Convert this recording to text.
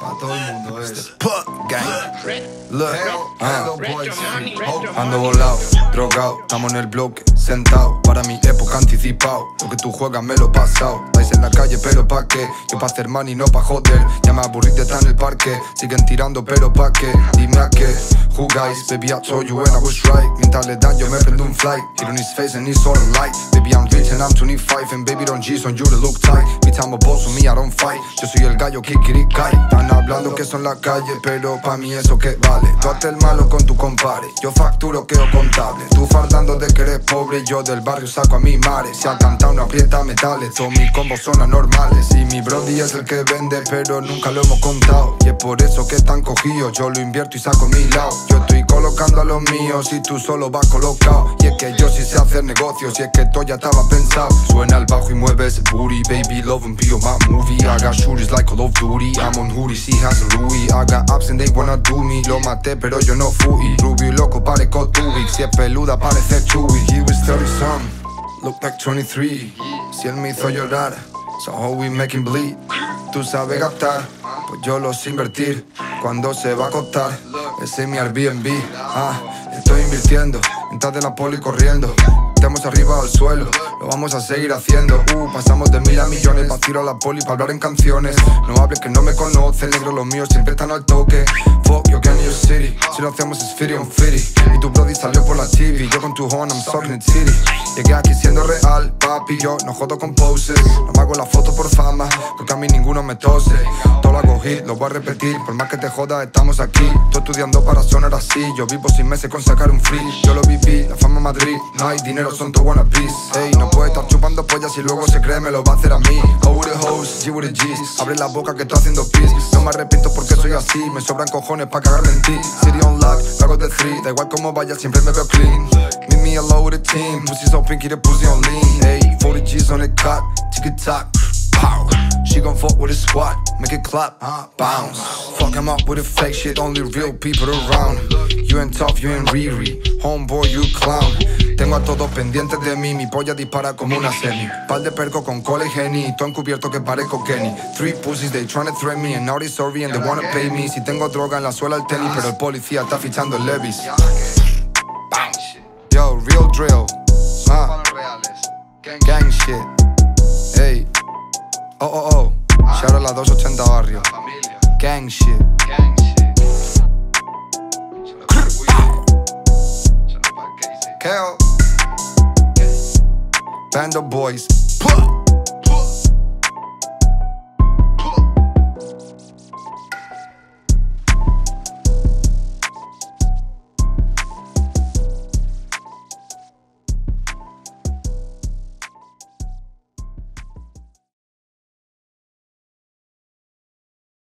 Para todo el mundo es. Gang. Look, ah. Boys. Ando volado, drogado, estamos en el bloque, sentado. Para mi época anticipado, lo que tú juegas me lo he pasado. Vais en la calle, pero pa' qué? Yo pa' hacer money, no pa' joder. Ya me aburrí de estar en el parque, siguen tirando, pero pa' qué? Dime a qué jugáis, baby. I told you when I was right. Mientras le dan, yo me prendo un flight. Hit on his face and he's all light. Baby, I'm rich and I'm 25, and baby, don't G's on you to look tight. Bitch, I'm a boss, on me, I don't fight. Yo soy el gallo kikirikai. Están hablando que son la calle, pero pa' mí eso que vale. Tú haces el malo con tu compare. Yo facturo, quedo contable. Tú fardando de que eres pobre, yo del barrio saco a mi mares. Si ha cantado, no aprieta metales. Todos mis combos son anormales. Y mi brody es el que vende, pero nunca lo hemos contado. Y es por eso que están cogidos. Yo lo invierto y saco mi lado. Yo estoy colocando a los míos y tú solo vas colocado. Y es que yo sí sé hacer negocios. Y es que todo ya estaba pensado. Suena el bajo y mueve ese booty. Baby, love and be on my movie. I got shooters like Call of Duty. I'm on hoodies, he has a Louis. I got ups and they wanna do me. Lo maté, pero yo no fui. Rubio y loco, parezco Tubik. Si es peluda, parece Chewy. He was 30 some, look like 23. Si él me hizo llorar, so how we make him bleed. Tú sabes gastar, pues yo lo sé invertir. Cuando se va a costar, ese es mi Airbnb. Ah, estoy invirtiendo, entras de la poli corriendo. Estamos arriba al suelo, lo vamos a seguir haciendo. Uh, pasamos de mil a millones, pa' tiro a la poli para hablar en canciones. No hables que no me conocen, negro, los míos siempre están al toque. Fuck you, can your city. Si lo hacemos es fitty on fitty. Y tu brody salió por la TV, yo con tu horn, I'm it city. Llegué aquí siendo real, papi, yo no jodo con poses. No me hago la foto por fama, porque a mí ninguno me tose. Todo lo hago lo voy a repetir, por más que te joda, estamos aquí. Tú estudiando para sonar así, yo vivo sin meses con sacar un free. Yo lo viví, la fama en Madrid, no hay dinero, son tu wanna piece. Ey, no puede estar chupando pollas y luego se cree, me lo va a hacer a mí. The hoes, the G's. Abre la boca que estoy haciendo pis. No me arrepiento porque soy así, me sobran cojones pa' cagarme en ti. City on lock, hago de three, da igual como vaya, siempre me veo clean. Meet me with the team, pussy so pinky, the pussy on lean. Ey, 40 G's on the cut, tick it tock. Pow. She gon' fuck with a squat, make it clap, bounce. Fuck him up with a fake shit, only real people around. You ain't tough, you ain't Riri, homeboy, you clown. Tengo a todos pendientes de mí, mi polla dispara como una semi. Pal de perco con cola y geni, todo encubierto que parezco Kenny. Three pussies, they tryna threat me, and now they sorry and they wanna pay me. Si tengo droga en la suela el tenis, pero el policía está fichando el Levis. Yo, real drill, ah, gang shit. Hey, oh oh oh, shout out la 280 barrio. Gang shit. Cal. Bando boys. Puh!